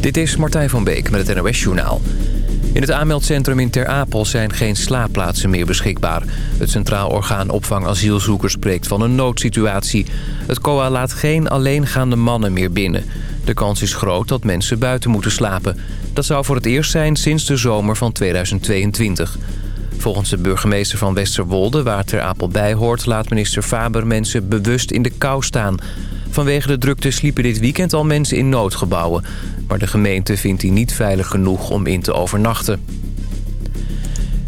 Dit is Martijn van Beek met het NOS Journaal. In het aanmeldcentrum in Ter Apel zijn geen slaapplaatsen meer beschikbaar. Het Centraal Orgaan Opvang Asielzoekers spreekt van een noodsituatie. Het COA laat geen alleengaande mannen meer binnen. De kans is groot dat mensen buiten moeten slapen. Dat zou voor het eerst zijn sinds de zomer van 2022. Volgens de burgemeester van Westerwolde, waar Ter Apel bij hoort... laat minister Faber mensen bewust in de kou staan... Vanwege de drukte sliepen dit weekend al mensen in noodgebouwen. Maar de gemeente vindt die niet veilig genoeg om in te overnachten.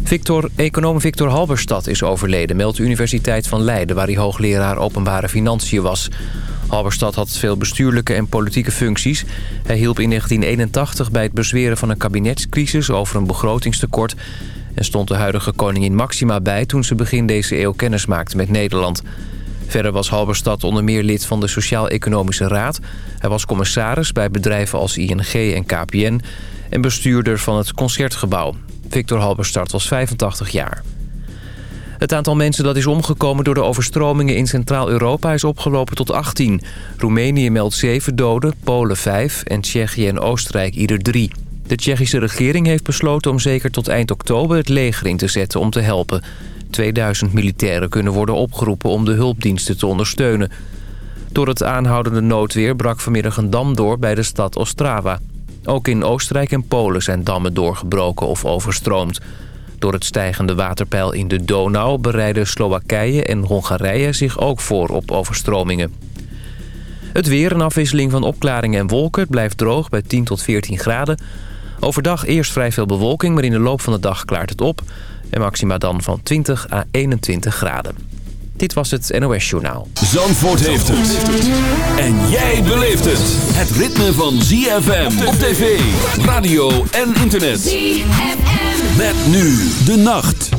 Victor, econoom Victor Halberstad is overleden, meldt de Universiteit van Leiden... waar hij hoogleraar openbare financiën was. Halberstad had veel bestuurlijke en politieke functies. Hij hielp in 1981 bij het bezweren van een kabinetscrisis over een begrotingstekort... en stond de huidige koningin Maxima bij toen ze begin deze eeuw kennis maakte met Nederland... Verder was Halberstad onder meer lid van de Sociaal-Economische Raad. Hij was commissaris bij bedrijven als ING en KPN... en bestuurder van het Concertgebouw. Victor Halberstad was 85 jaar. Het aantal mensen dat is omgekomen door de overstromingen in Centraal-Europa is opgelopen tot 18. Roemenië meldt 7 doden, Polen 5 en Tsjechië en Oostenrijk ieder 3. De Tsjechische regering heeft besloten om zeker tot eind oktober het leger in te zetten om te helpen. 2000 militairen kunnen worden opgeroepen om de hulpdiensten te ondersteunen. Door het aanhoudende noodweer brak vanmiddag een dam door bij de stad Ostrava. Ook in Oostenrijk en Polen zijn dammen doorgebroken of overstroomd. Door het stijgende waterpeil in de Donau bereiden Slowakije en Hongarije zich ook voor op overstromingen. Het weer, een afwisseling van opklaringen en wolken. Blijft droog bij 10 tot 14 graden. Overdag eerst vrij veel bewolking, maar in de loop van de dag klaart het op. En maxima dan van 20 à 21 graden. Dit was het NOS Journaal. Zandvoort heeft het. En jij beleeft het. Het ritme van ZFM op tv, radio en internet. ZFM. Met nu de nacht.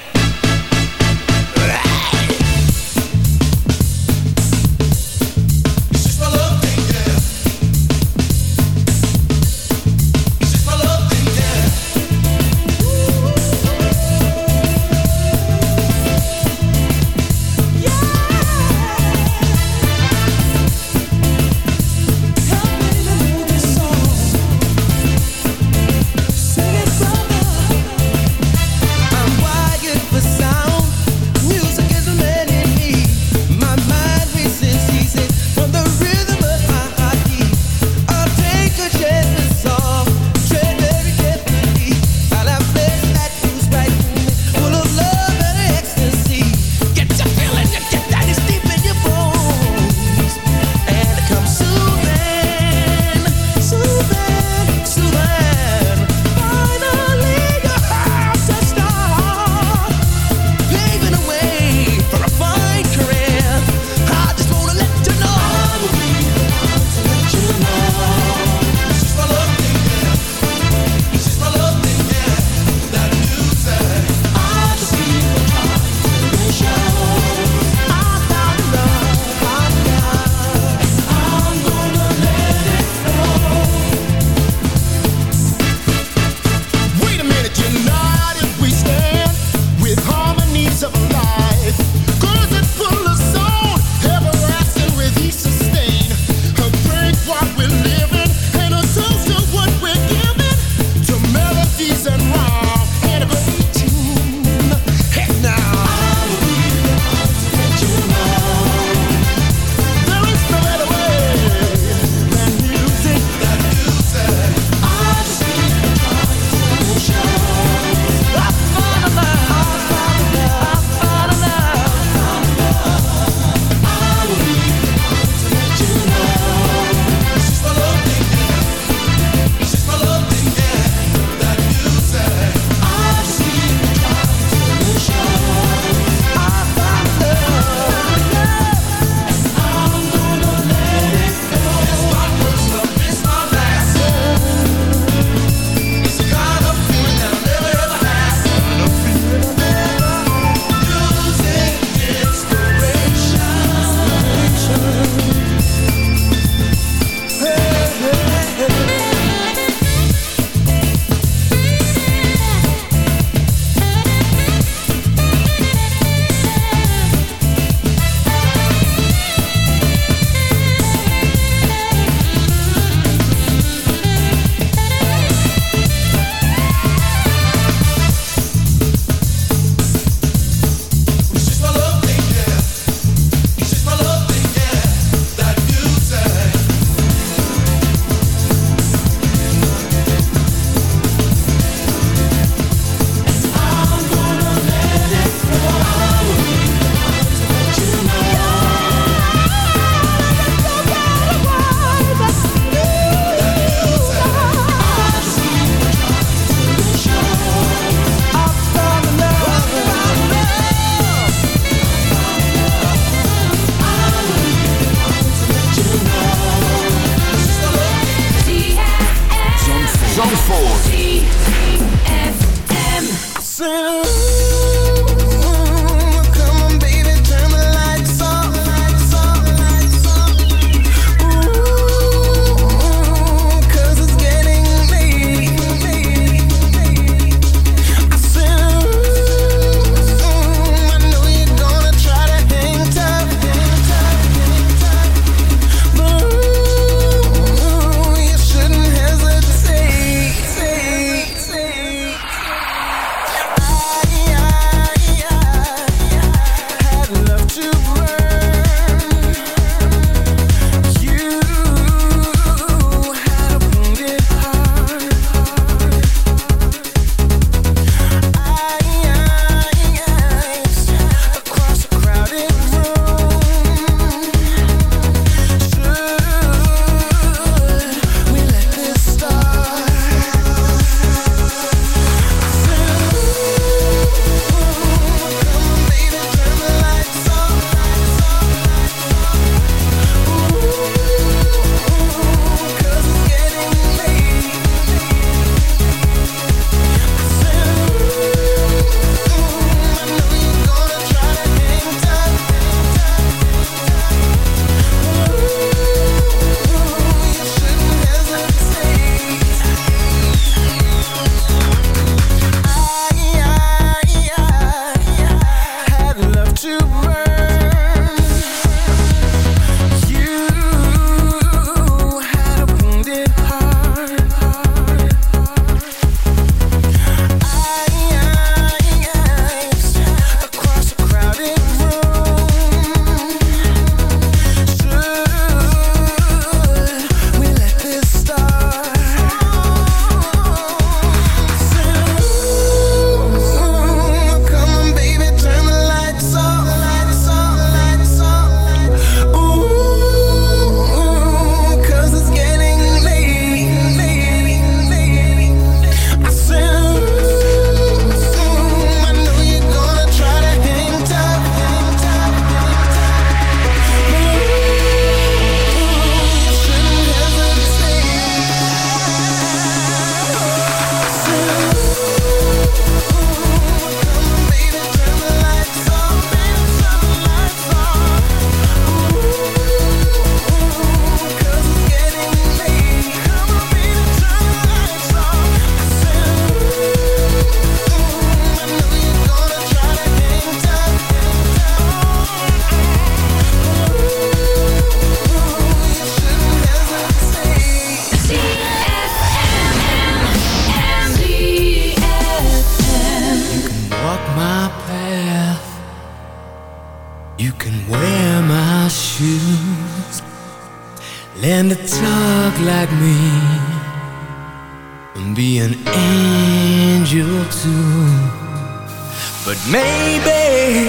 But maybe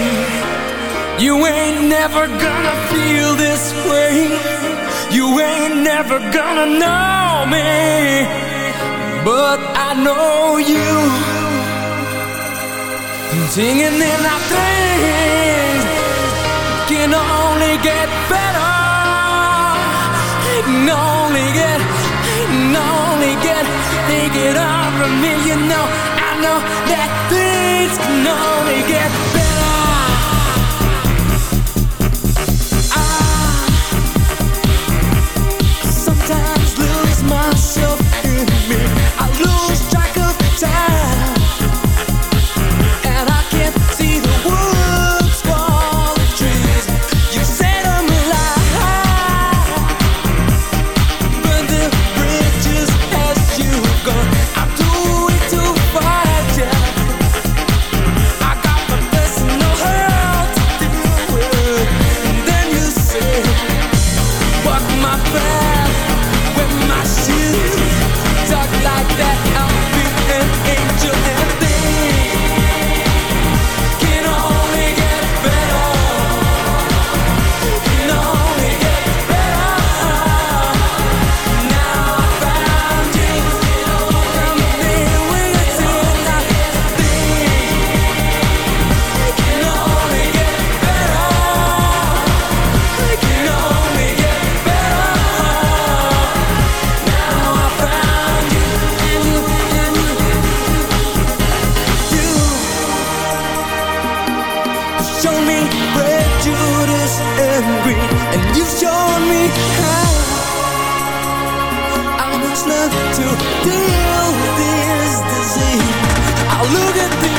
you ain't never gonna feel this way. You ain't never gonna know me. But I know you. Singing in our things can only get better. Can only get, can only get. take it all from me, you know know that things can only get better. I sometimes lose myself in me much to deal with this disease. I look at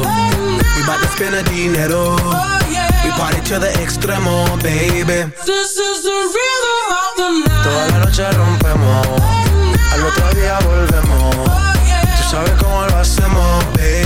We bout to spend the dinero. We party to the extremo, baby. This is the rhythm of the night. Toda la noche rompemos. Al otro día volvemos. Tú sabes cómo lo hacemos, baby.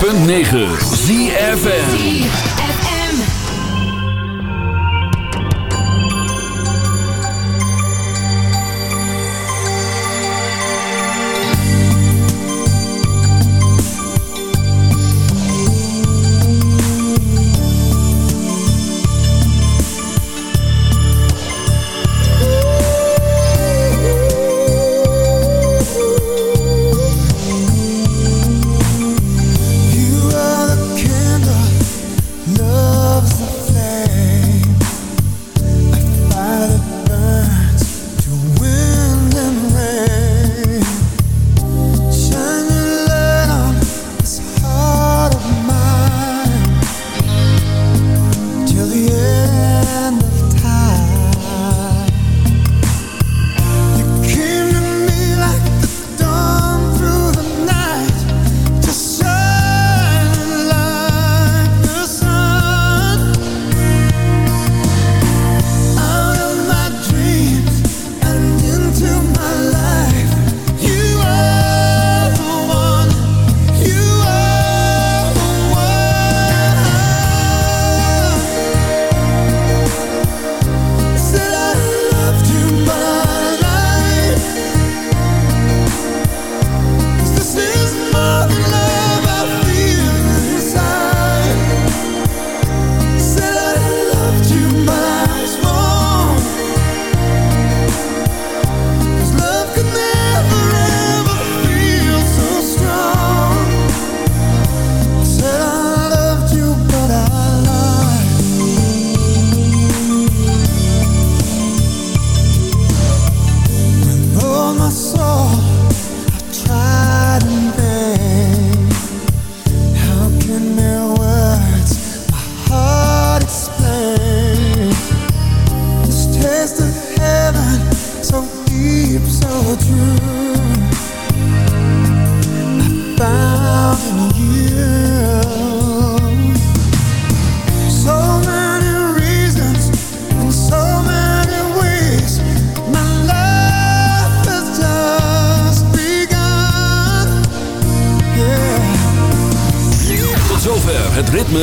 106.9 ZFM.